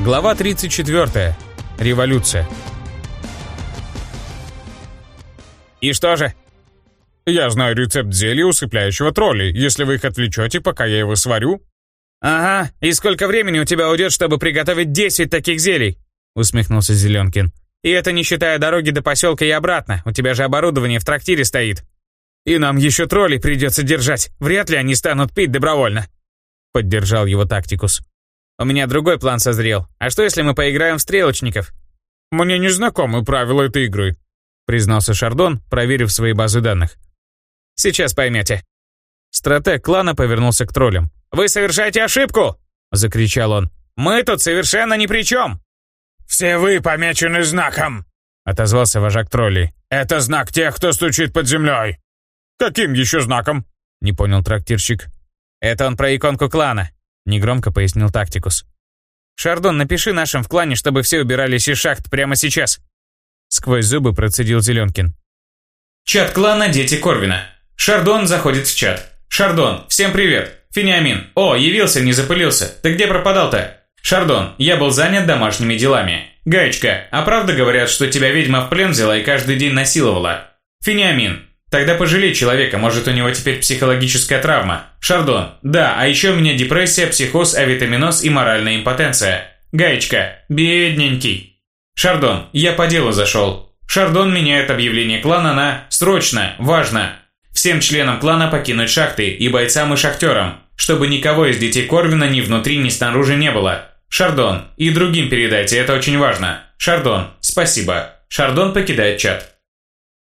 Глава 34. Революция. «И что же?» «Я знаю рецепт зелья, усыпляющего троллей, если вы их отвлечете, пока я его сварю». «Ага, и сколько времени у тебя уйдет, чтобы приготовить 10 таких зелий?» усмехнулся Зеленкин. «И это не считая дороги до поселка и обратно, у тебя же оборудование в трактире стоит. И нам еще троллей придется держать, вряд ли они станут пить добровольно». Поддержал его тактикус. У меня другой план созрел. А что, если мы поиграем в стрелочников? Мне не знакомы правила этой игры, признался Шардон, проверив свои базы данных. Сейчас поймете. Стратег клана повернулся к троллям. «Вы совершаете ошибку!» — закричал он. «Мы тут совершенно ни при чем!» «Все вы помечены знаком!» — отозвался вожак троллей. «Это знак тех, кто стучит под землей!» «Каким еще знаком?» — не понял трактирщик. «Это он про иконку клана негромко пояснил Тактикус. «Шардон, напиши нашим в клане, чтобы все убирались из шахт прямо сейчас!» Сквозь зубы процедил Зеленкин. Чат клана «Дети Корвина». Шардон заходит в чат. «Шардон, всем привет! Финиамин, о, явился, не запылился. Ты где пропадал-то?» «Шардон, я был занят домашними делами». «Гаечка, а правда говорят, что тебя ведьма в плен взяла и каждый день насиловала?» «Финиамин, Тогда пожалей человека, может у него теперь психологическая травма. Шардон. Да, а еще у меня депрессия, психоз, авитаминоз и моральная импотенция. Гаечка. Бедненький. Шардон. Я по делу зашел. Шардон меняет объявление клана на «Срочно! Важно!» Всем членам клана покинуть шахты и бойцам и шахтерам, чтобы никого из детей Корвина ни внутри, ни снаружи не было. Шардон. И другим передайте, это очень важно. Шардон. Спасибо. Шардон покидает чат.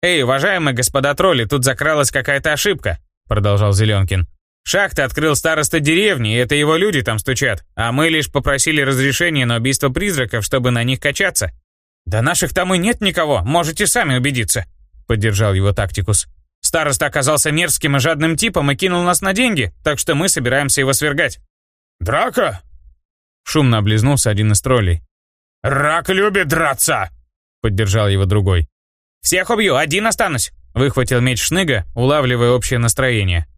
«Эй, уважаемые господа тролли, тут закралась какая-то ошибка», продолжал Зеленкин. «Шахты открыл староста деревни, и это его люди там стучат, а мы лишь попросили разрешения на убийство призраков, чтобы на них качаться». «Да наших там и нет никого, можете сами убедиться», поддержал его тактикус. «Староста оказался мерзким и жадным типом и кинул нас на деньги, так что мы собираемся его свергать». «Драка?» Шумно облизнулся один из троллей. «Рак любит драться!» Поддержал его другой. «Всех убью, один останусь!» Выхватил меч Шныга, улавливая общее настроение.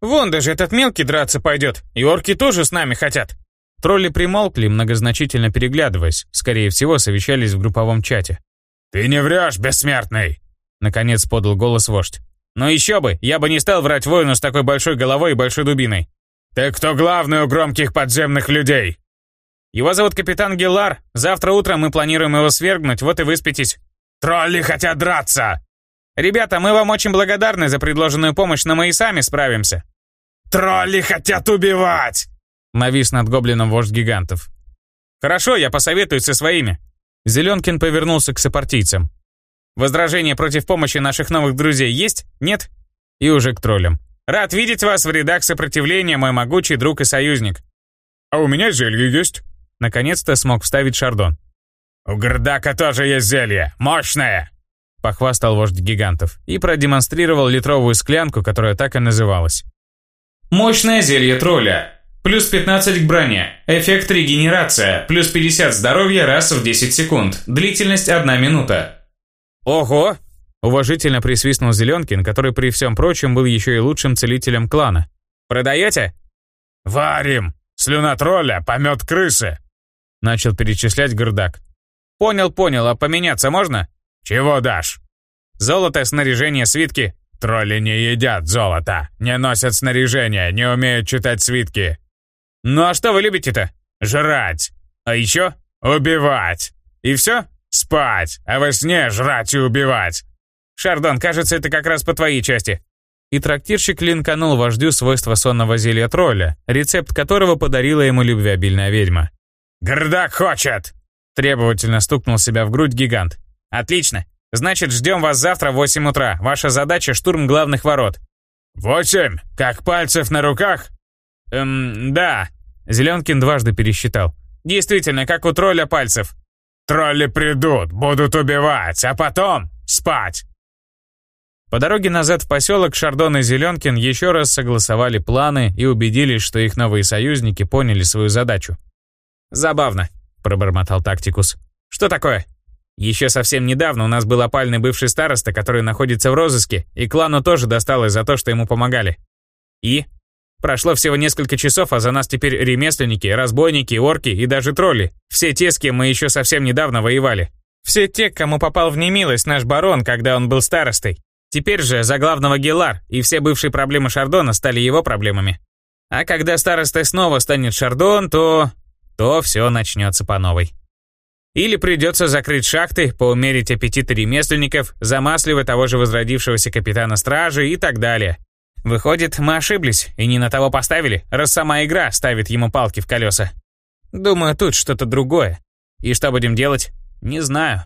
«Вон даже этот мелкий драться пойдет, и орки тоже с нами хотят!» Тролли примолкли, многозначительно переглядываясь, скорее всего, совещались в групповом чате. «Ты не врешь, бессмертный!» Наконец подал голос вождь. «Но еще бы, я бы не стал врать воину с такой большой головой и большой дубиной!» «Ты кто главный у громких подземных людей?» «Его зовут капитан Гиллар. Завтра утром мы планируем его свергнуть, вот и выспитесь». Тролли хотят драться!» «Ребята, мы вам очень благодарны за предложенную помощь, но мы и сами справимся». «Тролли хотят убивать!» Навис над гоблином вождь гигантов. «Хорошо, я посоветуюсь со своими». Зеленкин повернулся к сопартийцам. «Возражения против помощи наших новых друзей есть? Нет?» И уже к троллям. «Рад видеть вас в рядах сопротивления, мой могучий друг и союзник». «А у меня зелье есть». Наконец-то смог вставить Шардон. «У Гордака тоже есть зелье, мощное!» Похвастал вождь гигантов и продемонстрировал литровую склянку, которая так и называлась. Мощное зелье тролля. Плюс 15 к броне. Эффект регенерация. Плюс 50 здоровья раз в 10 секунд. Длительность 1 минута. Ого! Уважительно присвистнул Зеленкин, который при всем прочем был еще и лучшим целителем клана. «Продаете?» «Варим! Слюна тролля, помет крысы!» Начал перечислять Гордак. «Понял, понял, а поменяться можно?» «Чего дашь?» «Золото, снаряжение, свитки». «Тролли не едят золото, не носят снаряжение, не умеют читать свитки». «Ну а что вы любите-то?» «Жрать». «А еще?» «Убивать». «И все?» «Спать, а во сне жрать и убивать». «Шардон, кажется, это как раз по твоей части». И трактирщик линканул вождю свойства сонного зелья тролля, рецепт которого подарила ему любвеобильная ведьма. «Гордак хочет!» Требовательно стукнул себя в грудь гигант. «Отлично. Значит, ждем вас завтра в 8 утра. Ваша задача — штурм главных ворот». «Восемь? Как пальцев на руках?» «Эм, да». Зеленкин дважды пересчитал. «Действительно, как у тролля пальцев». «Тролли придут, будут убивать, а потом спать». По дороге назад в поселок Шардон и Зеленкин еще раз согласовали планы и убедились, что их новые союзники поняли свою задачу. «Забавно пробормотал Тактикус. «Что такое?» «Еще совсем недавно у нас был опальный бывший староста, который находится в розыске, и клану тоже досталось за то, что ему помогали». «И?» Прошло всего несколько часов, а за нас теперь ремесленники, разбойники, орки и даже тролли. Все те, с кем мы еще совсем недавно воевали. Все те, кому попал в немилость наш барон, когда он был старостой. Теперь же за главного Гелар, и все бывшие проблемы Шардона стали его проблемами. А когда старостой снова станет Шардон, то... то все начнется по новой. Или придется закрыть шахты, поумерить аппетиты ремесленников, замасливая того же возродившегося капитана стражи и так далее. Выходит, мы ошиблись и не на того поставили, раз сама игра ставит ему палки в колеса. Думаю, тут что-то другое. И что будем делать? Не знаю.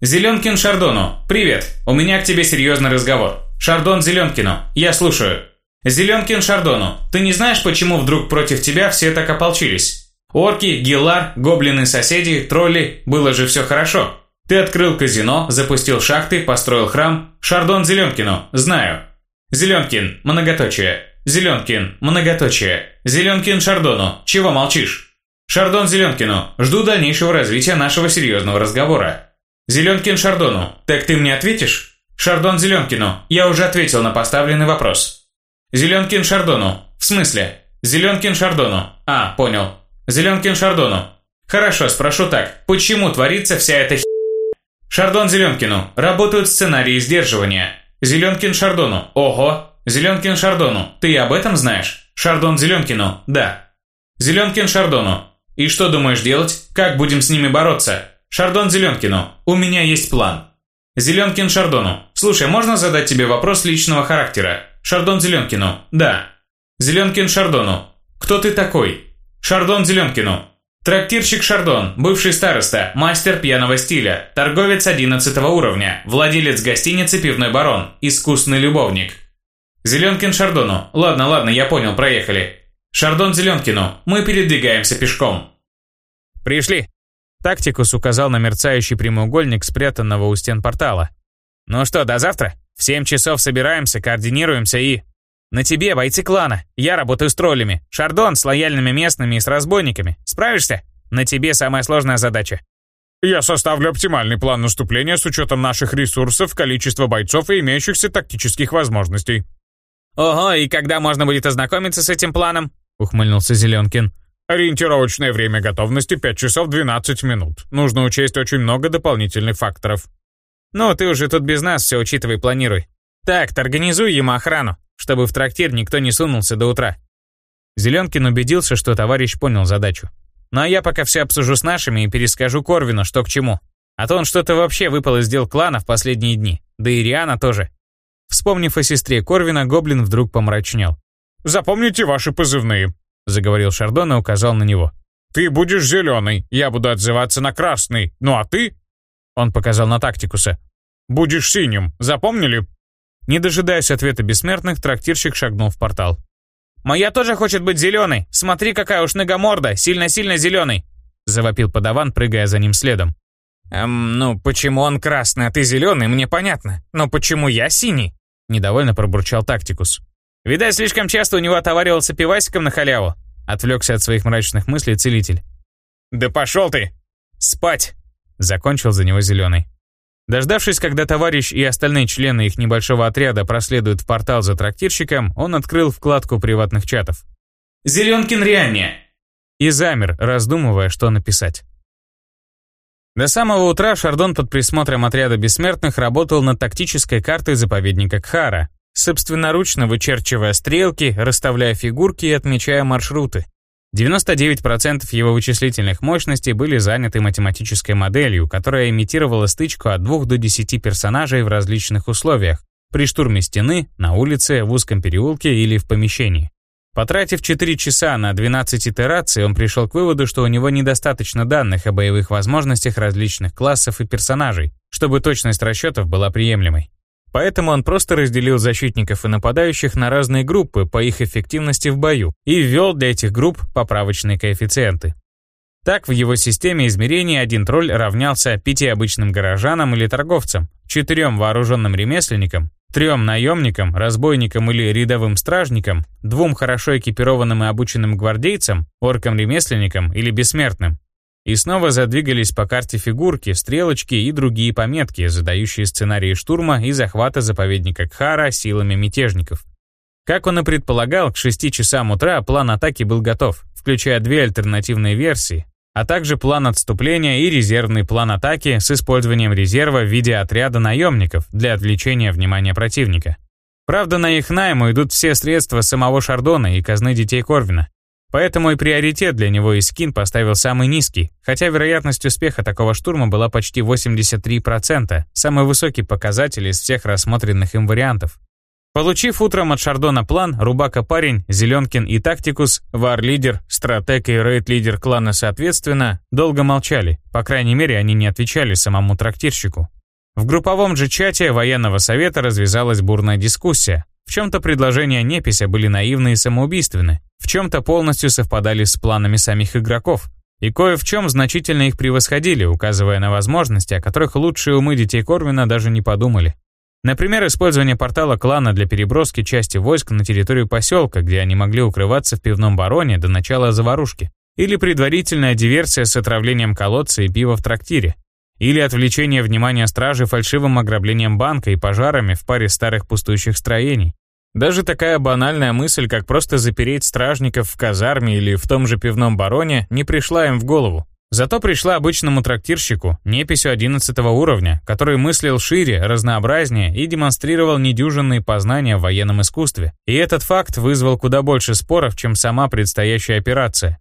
Зеленкин Шардону, привет. У меня к тебе серьезный разговор. Шардон Зеленкину, я слушаю. Зеленкин Шардону, ты не знаешь, почему вдруг против тебя все так ополчились? Орки, гелар, гоблины-соседи, тролли, было же все хорошо. Ты открыл казино, запустил шахты, построил храм. Шардон Зеленкину, знаю. Зеленкин, многоточие. Зеленкин, многоточие. Зеленкин Шардону, чего молчишь? Шардон Зеленкину, жду дальнейшего развития нашего серьезного разговора. Зеленкин Шардону, так ты мне ответишь? Шардон Зеленкину, я уже ответил на поставленный вопрос. Зеленкин Шардону, в смысле? Зеленкин Шардону, а, понял. Зеленкин Шардону. Хорошо, спрошу так. Почему творится вся эта хи... Шардон Зеленкину. Работают сценарии сдерживания. Зеленкин Шардону. Ого. Зеленкин Шардону. Ты об этом знаешь? Шардон Зеленкину. Да. Зеленкин Шардону. И что думаешь делать? Как будем с ними бороться? Шардон Зеленкину. У меня есть план. Зеленкин Шардону. Слушай, можно задать тебе вопрос личного характера? Шардон Зеленкину. Да. Зеленкин Шардону. Кто ты такой? Шардон Зеленкину. Трактирщик Шардон, бывший староста, мастер пьяного стиля, торговец 11 уровня, владелец гостиницы «Пивной барон», искусный любовник. Зеленкин Шардону. Ладно, ладно, я понял, проехали. Шардон Зеленкину. Мы передвигаемся пешком. Пришли. Тактикус указал на мерцающий прямоугольник спрятанного у стен портала. Ну что, до завтра? В 7 часов собираемся, координируемся и... На тебе бойцы клана. Я работаю с троллями. Шардон с лояльными местными и с разбойниками. Справишься? На тебе самая сложная задача. Я составлю оптимальный план наступления с учетом наших ресурсов, количества бойцов и имеющихся тактических возможностей. Ого, и когда можно будет ознакомиться с этим планом? Ухмыльнулся Зеленкин. Ориентировочное время готовности 5 часов 12 минут. Нужно учесть очень много дополнительных факторов. Ну, ты уже тут без нас все учитывай, планируй. Так, организуй ему охрану чтобы в трактир никто не сунулся до утра. Зеленкин убедился, что товарищ понял задачу. Ну а я пока все обсужу с нашими и перескажу Корвину, что к чему. А то он что-то вообще выпал из дел клана в последние дни. Да и Риана тоже. Вспомнив о сестре Корвина, Гоблин вдруг помрачнел. «Запомните ваши позывные», — заговорил Шардон и указал на него. «Ты будешь зеленый, я буду отзываться на красный, ну а ты...» Он показал на тактикуса. «Будешь синим, запомнили?» Не дожидаясь ответа бессмертных, трактирщик шагнул в портал. «Моя тоже хочет быть зеленой! Смотри, какая уж морда, сильно-сильно зеленый!» Завопил подаван, прыгая за ним следом. «Эм, ну почему он красный, а ты зеленый, мне понятно. Но почему я синий?» Недовольно пробурчал Тактикус. «Видать, слишком часто у него отоваривался пивасиком на халяву». Отвлекся от своих мрачных мыслей целитель. «Да пошел ты!» «Спать!» Закончил за него зеленый. Дождавшись, когда товарищ и остальные члены их небольшого отряда проследуют в портал за трактирщиком, он открыл вкладку приватных чатов. «Зеленкин Рианне!» И замер, раздумывая, что написать. До самого утра Шардон под присмотром отряда бессмертных работал над тактической картой заповедника Кхара, собственноручно вычерчивая стрелки, расставляя фигурки и отмечая маршруты. 99% его вычислительных мощностей были заняты математической моделью, которая имитировала стычку от 2 до 10 персонажей в различных условиях, при штурме стены, на улице, в узком переулке или в помещении. Потратив 4 часа на 12 итераций, он пришел к выводу, что у него недостаточно данных о боевых возможностях различных классов и персонажей, чтобы точность расчетов была приемлемой. Поэтому он просто разделил защитников и нападающих на разные группы по их эффективности в бою и ввел для этих групп поправочные коэффициенты. Так в его системе измерений один тролль равнялся пяти обычным горожанам или торговцам, четырем вооруженным ремесленникам, трем наемникам, разбойникам или рядовым стражникам, двум хорошо экипированным и обученным гвардейцам, оркам-ремесленникам или бессмертным, и снова задвигались по карте фигурки, стрелочки и другие пометки, задающие сценарии штурма и захвата заповедника Кхара силами мятежников. Как он и предполагал, к 6 часам утра план атаки был готов, включая две альтернативные версии, а также план отступления и резервный план атаки с использованием резерва в виде отряда наемников для отвлечения внимания противника. Правда, на их найм идут все средства самого Шардона и казны детей Корвина. Поэтому и приоритет для него Искин поставил самый низкий, хотя вероятность успеха такого штурма была почти 83%, самый высокий показатель из всех рассмотренных им вариантов. Получив утром от Шардона план, Рубака-парень, Зеленкин и Тактикус, вар-лидер, стратег и рейд-лидер клана соответственно, долго молчали, по крайней мере они не отвечали самому трактирщику. В групповом же чате военного совета развязалась бурная дискуссия. В чем-то предложения Непися были наивны и самоубийственны, в чем-то полностью совпадали с планами самих игроков, и кое в чем значительно их превосходили, указывая на возможности, о которых лучшие умы детей Корвина даже не подумали. Например, использование портала клана для переброски части войск на территорию поселка, где они могли укрываться в пивном бароне до начала заварушки. Или предварительная диверсия с отравлением колодца и пива в трактире. Или отвлечение внимания стражи фальшивым ограблением банка и пожарами в паре старых пустующих строений. Даже такая банальная мысль, как просто запереть стражников в казарме или в том же пивном бароне, не пришла им в голову. Зато пришла обычному трактирщику, неписью 11 уровня, который мыслил шире, разнообразнее и демонстрировал недюжинные познания в военном искусстве. И этот факт вызвал куда больше споров, чем сама предстоящая операция.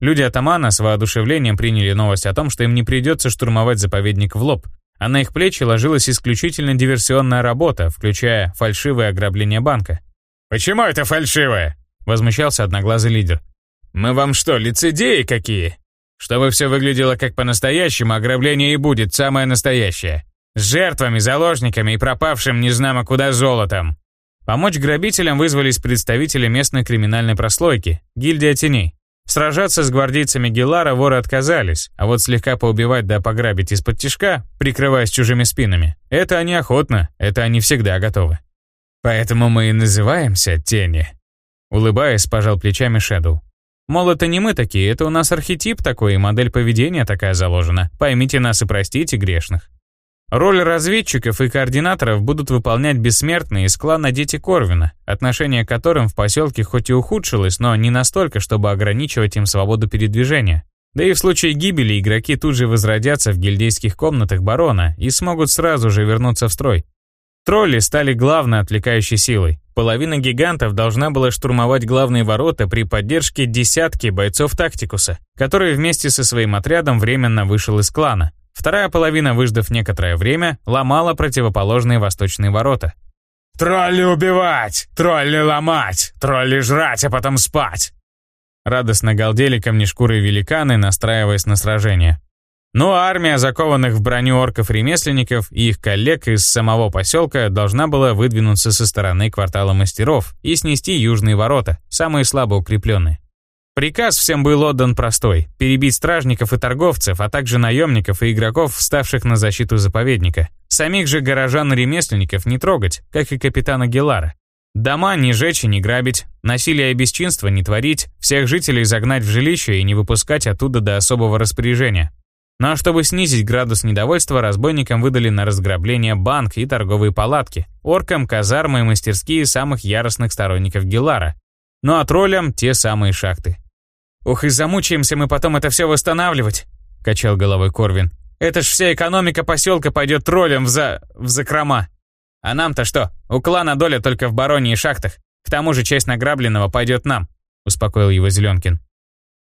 Люди атамана с воодушевлением приняли новость о том, что им не придется штурмовать заповедник в лоб, а на их плечи ложилась исключительно диверсионная работа, включая фальшивое ограбление банка. «Почему это фальшивое?» — возмущался одноглазый лидер. «Мы вам что, лицедеи какие?» Чтобы все выглядело как по-настоящему, ограбление и будет самое настоящее. С жертвами, заложниками и пропавшим незнамо куда золотом. Помочь грабителям вызвались представители местной криминальной прослойки, гильдия теней. Сражаться с гвардейцами Гелара воры отказались, а вот слегка поубивать да пограбить из-под тишка, прикрываясь чужими спинами, это они охотно, это они всегда готовы. Поэтому мы и называемся Тени. Улыбаясь, пожал плечами Шэдоу. Мол, это не мы такие, это у нас архетип такой, и модель поведения такая заложена. Поймите нас и простите грешных. Роль разведчиков и координаторов будут выполнять бессмертные из клана Дети Корвина, отношение к которым в поселке хоть и ухудшилось, но не настолько, чтобы ограничивать им свободу передвижения. Да и в случае гибели игроки тут же возродятся в гильдейских комнатах барона и смогут сразу же вернуться в строй. Тролли стали главной отвлекающей силой. Половина гигантов должна была штурмовать главные ворота при поддержке десятки бойцов Тактикуса, который вместе со своим отрядом временно вышел из клана. Вторая половина, выждав некоторое время, ломала противоположные восточные ворота. «Тролли убивать! Тролли ломать! Тролли жрать, а потом спать!» Радостно галдели камнешкурые великаны, настраиваясь на сражение. Но армия закованных в броню орков-ремесленников и их коллег из самого поселка должна была выдвинуться со стороны квартала мастеров и снести южные ворота, самые слабо укрепленные. Приказ всем был отдан простой – перебить стражников и торговцев, а также наемников и игроков, вставших на защиту заповедника. Самих же горожан-ремесленников не трогать, как и капитана Гелара. Дома не жечь и не грабить, насилие и бесчинство не творить, всех жителей загнать в жилище и не выпускать оттуда до особого распоряжения. Ну а чтобы снизить градус недовольства, разбойникам выдали на разграбление банк и торговые палатки, оркам казармы и мастерские самых яростных сторонников Гелара, ну а троллям те самые шахты. «Ух, и замучаемся мы потом это все восстанавливать», — качал головой Корвин. «Это ж вся экономика поселка пойдет троллям в за... в закрома. А нам-то что? У клана доля только в бароне и шахтах. К тому же часть награбленного пойдет нам», — успокоил его Зеленкин.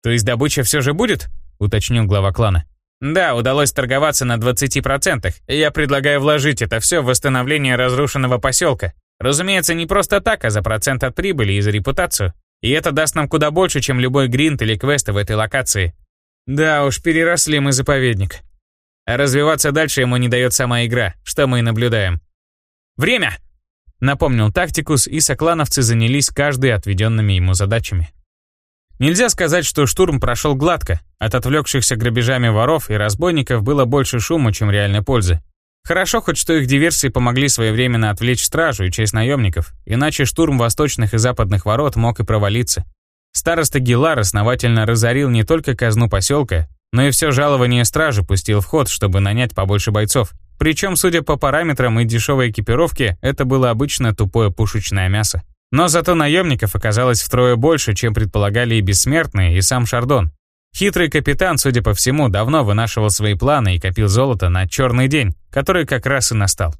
«То есть добыча все же будет?» — уточнил глава клана. Да, удалось торговаться на 20%, и я предлагаю вложить это все в восстановление разрушенного поселка. Разумеется, не просто так, а за процент от прибыли и за репутацию. И это даст нам куда больше, чем любой гринт или квест в этой локации. Да уж, переросли мы заповедник. А развиваться дальше ему не дает сама игра, что мы и наблюдаем. «Время!» — напомнил Тактикус, и соклановцы занялись каждой отведенными ему задачами. Нельзя сказать, что штурм прошел гладко. От отвлекшихся грабежами воров и разбойников было больше шума, чем реальной пользы. Хорошо хоть, что их диверсии помогли своевременно отвлечь стражу и часть наемников, иначе штурм восточных и западных ворот мог и провалиться. Староста Гилар основательно разорил не только казну поселка, но и все жалование стражи пустил в ход, чтобы нанять побольше бойцов. Причем, судя по параметрам и дешевой экипировке, это было обычно тупое пушечное мясо. Но зато наемников оказалось втрое больше, чем предполагали и бессмертные, и сам Шардон. Хитрый капитан, судя по всему, давно вынашивал свои планы и копил золото на черный день, который как раз и настал.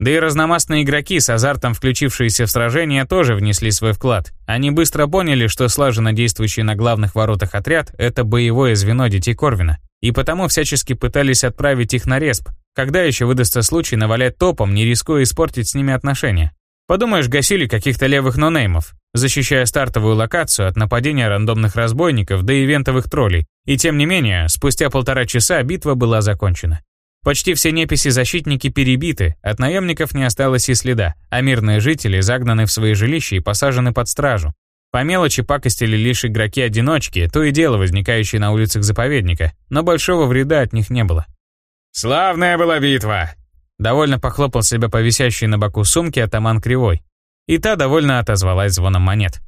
Да и разномастные игроки с азартом, включившиеся в сражение, тоже внесли свой вклад. Они быстро поняли, что слаженно действующий на главных воротах отряд — это боевое звено детей Корвина, и потому всячески пытались отправить их на респ, когда еще выдастся случай навалять топом, не рискуя испортить с ними отношения. Подумаешь, гасили каких-то левых нонеймов, защищая стартовую локацию от нападения рандомных разбойников до ивентовых троллей. И тем не менее, спустя полтора часа битва была закончена. Почти все неписи-защитники перебиты, от наемников не осталось и следа, а мирные жители загнаны в свои жилища и посажены под стражу. По мелочи пакостили лишь игроки-одиночки, то и дело возникающие на улицах заповедника, но большого вреда от них не было. «Славная была битва!» Довольно похлопал себя по висящей на боку сумке атаман Кривой. И та довольно отозвалась звоном монет.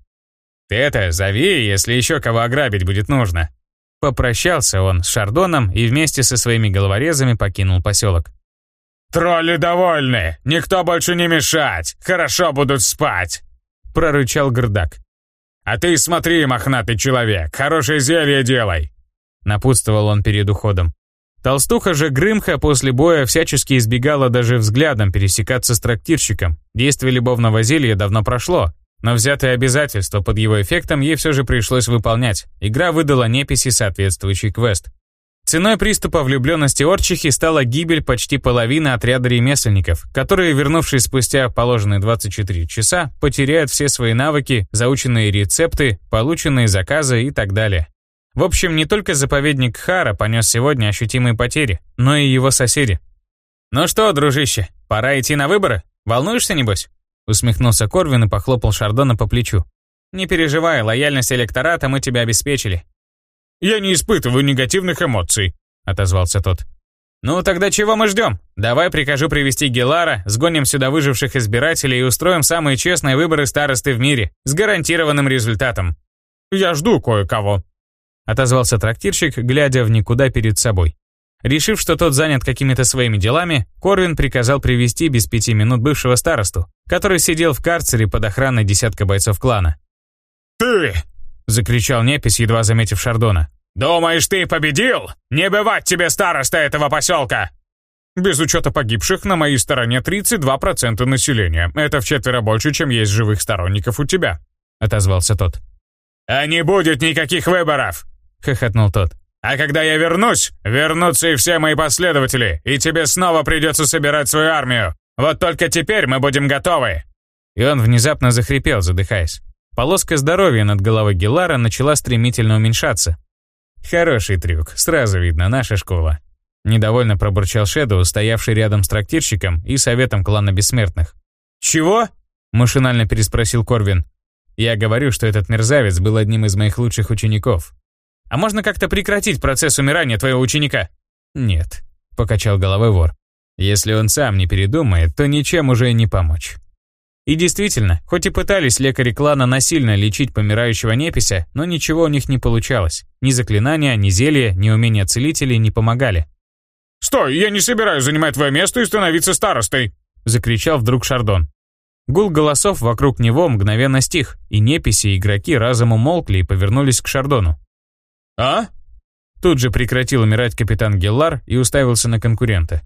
«Ты это, зови, если еще кого ограбить будет нужно». Попрощался он с Шардоном и вместе со своими головорезами покинул поселок. «Тролли довольны! Никто больше не мешать! Хорошо будут спать!» Прорычал Гордак. «А ты смотри, мохнатый человек, хорошее зелье делай!» Напутствовал он перед уходом. Толстуха же Грымха после боя всячески избегала даже взглядом пересекаться с трактирщиком. Действие любовного зелья давно прошло, но взятое обязательство под его эффектом ей все же пришлось выполнять. Игра выдала неписи соответствующий квест. Ценой приступа влюбленности Орчихи стала гибель почти половины отряда ремесленников, которые, вернувшись спустя положенные 24 часа, потеряют все свои навыки, заученные рецепты, полученные заказы и так далее. В общем, не только заповедник Хара понес сегодня ощутимые потери, но и его соседи. «Ну что, дружище, пора идти на выборы? Волнуешься, небось?» Усмехнулся Корвин и похлопал Шардона по плечу. «Не переживай, лояльность электората мы тебя обеспечили». «Я не испытываю негативных эмоций», — отозвался тот. «Ну тогда чего мы ждем? Давай прикажу привести Гелара, сгоним сюда выживших избирателей и устроим самые честные выборы старосты в мире, с гарантированным результатом». «Я жду кое-кого», отозвался трактирщик, глядя в никуда перед собой. Решив, что тот занят какими-то своими делами, Корвин приказал привести без пяти минут бывшего старосту, который сидел в карцере под охраной десятка бойцов клана. «Ты!» — закричал Непись, едва заметив Шардона. «Думаешь, ты победил? Не бывать тебе староста этого поселка!» «Без учета погибших, на моей стороне 32% населения. Это в четверо больше, чем есть живых сторонников у тебя», — отозвался тот. «А не будет никаких выборов!» — хохотнул тот. «А когда я вернусь, вернутся и все мои последователи, и тебе снова придется собирать свою армию. Вот только теперь мы будем готовы!» И он внезапно захрипел, задыхаясь. Полоска здоровья над головой Гелара начала стремительно уменьшаться. «Хороший трюк, сразу видно, наша школа». Недовольно пробурчал Шэдоу, стоявший рядом с трактирщиком и советом клана бессмертных. «Чего?» – машинально переспросил Корвин. «Я говорю, что этот мерзавец был одним из моих лучших учеников. А можно как-то прекратить процесс умирания твоего ученика?» «Нет», — покачал головой вор. «Если он сам не передумает, то ничем уже не помочь». И действительно, хоть и пытались лекари клана насильно лечить помирающего непися, но ничего у них не получалось. Ни заклинания, ни зелья, ни умения целителей не помогали. «Стой, я не собираюсь занимать твое место и становиться старостой!» — закричал вдруг Шардон. Гул голосов вокруг него мгновенно стих, и неписи и игроки разом умолкли и повернулись к Шардону. «А?» Тут же прекратил умирать капитан Геллар и уставился на конкурента.